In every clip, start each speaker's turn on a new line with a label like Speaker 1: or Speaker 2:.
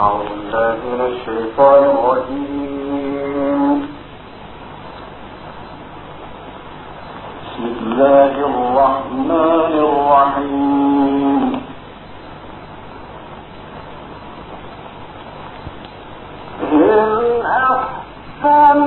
Speaker 1: أعوذ الرحمن الرحيم. إن أحسن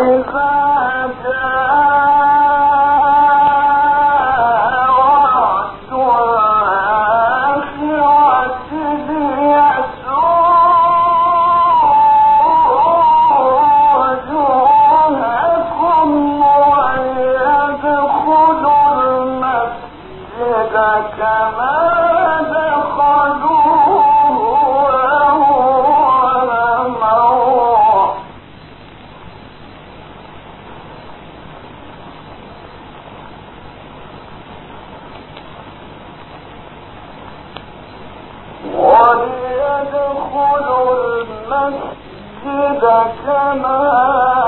Speaker 1: إذا جاء كما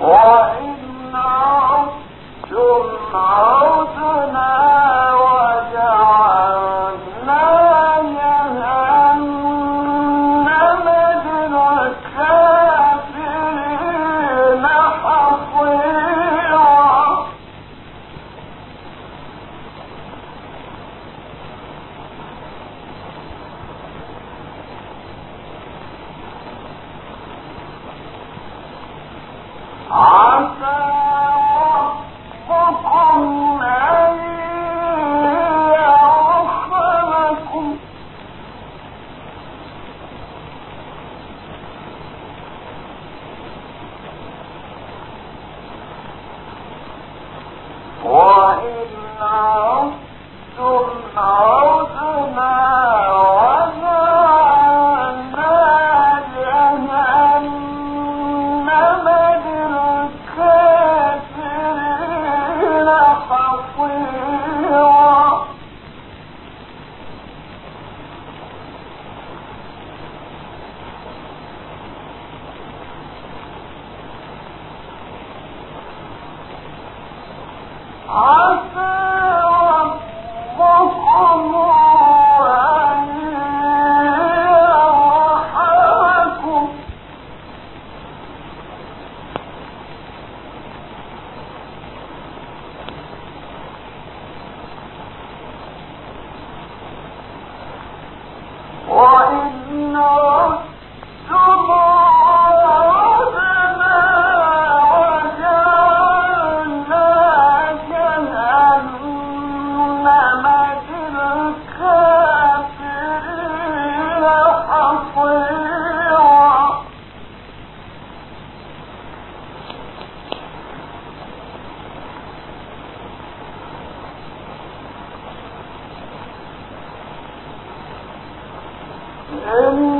Speaker 1: وإن Answer Mm-hmm.